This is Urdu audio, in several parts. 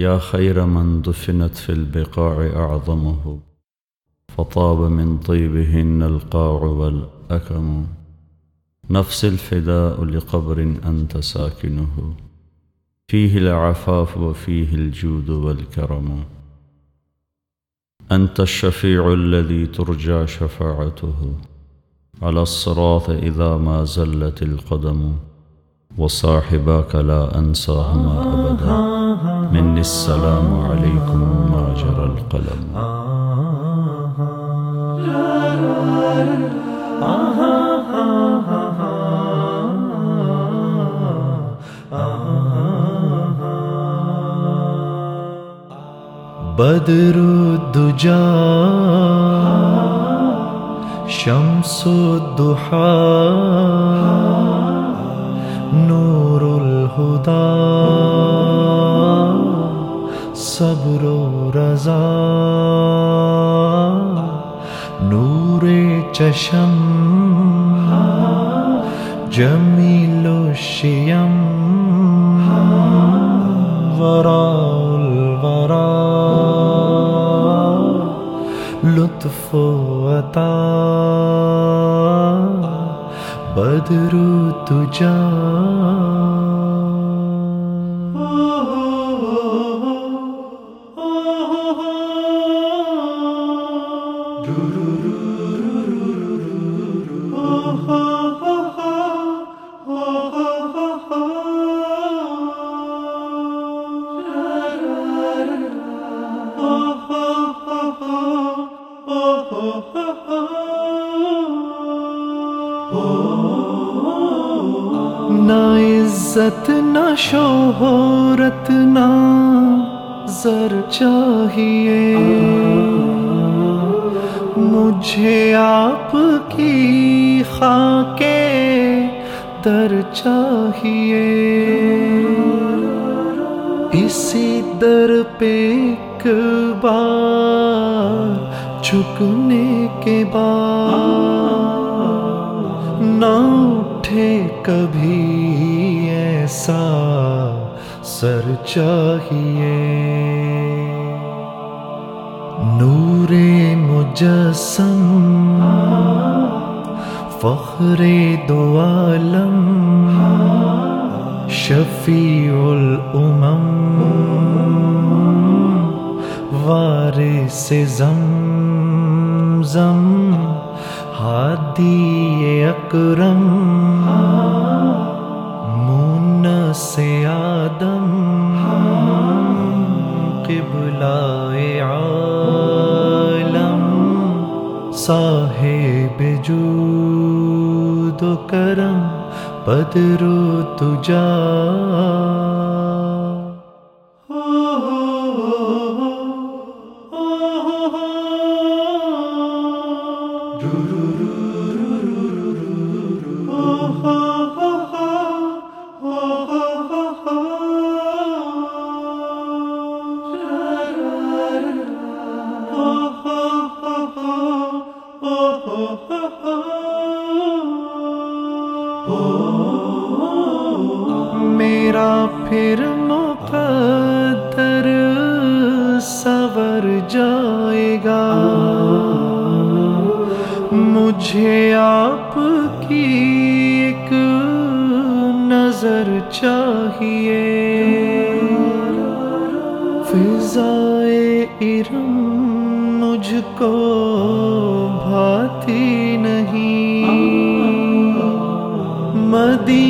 يا خير من دفنت في البقاع أعظمه، فطاب من طيبهن القاع والأكم. نفس الفداء لقبر أنت ساكنه. فيه العفاف وفيه الجود والكرم. أنت الشفيع الذي ترجى شفاعته. على الصراط إذا ما زلت القدم. وصاحباك لا أنساهما أبدا. مني السلام عليكم ما جرى القلم. بدر الدجا شمس الضحى چشم جمیل الشیم وراء الورا لطف و عطا بدر تجا نہ عزت، نہ شہرت، نہ زر چاہیے۔ مجھے آپ کی خاک در چاہیے۔ اسی در پہ ایک بار جھکنے کے بعد نہ اٹھے کبھی ایسا سر چاہیے۔ نور مجسم، فخر دو عالم، شفیع الامم۔ وارث زمزم ہادی اکرم مون سے آدم قبلہ عالم صاحب جود و کرم بدر و تجا میرا پھر مقدر سور جائے گا۔ مجھے آپ کی ایک نظر چاہیے۔ فضائے ارم مجھ کو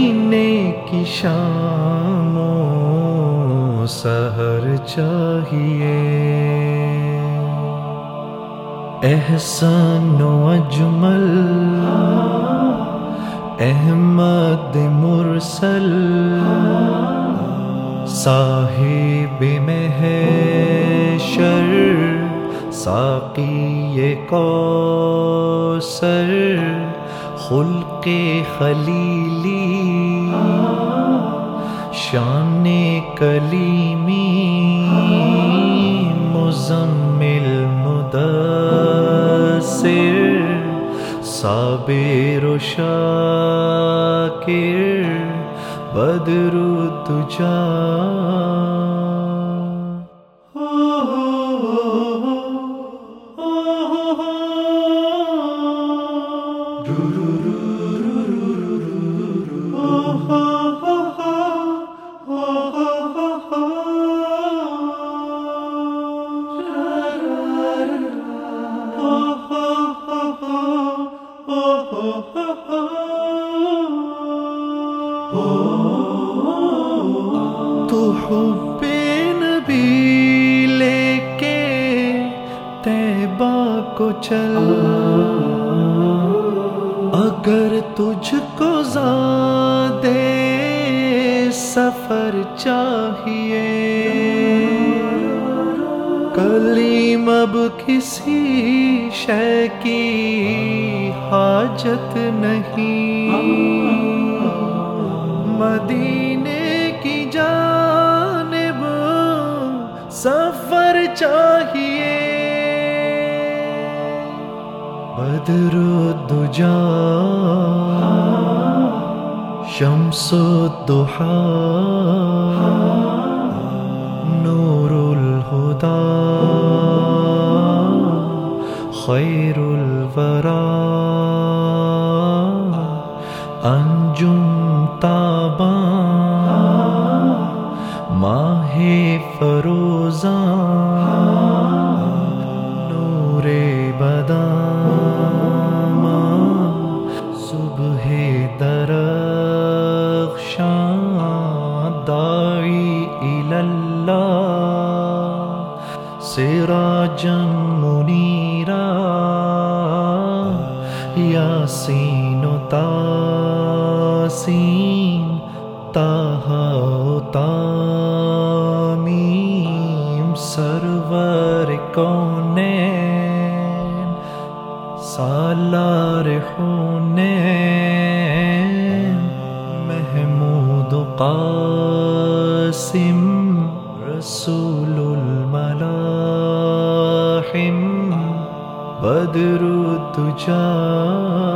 مدینے کی شام و سحر چاہیے۔ احسان و اجمل۔ احمد مرسل۔ صاحب محشر، ساقی کوثر خلق خلیلی شان کلیمی مزمل مدثر صابر و شاکر بدر تجا لے کے چل۔ اگر تجھ کو زیادہ سفر چاہیے۔ کلیم اب کسی شے کی حاجت نہیں۔ مدینے کی جانب سفر چاہیے۔ بدر الدجا شمس الضحا نور خير الورى انجم تابا ماہ فروزاں نور بدام صبح درخشاں داعی اللہ سراجا تامیم سرور کونین سالار حنین محمود قاسم رسول الملاحم بدر الدجا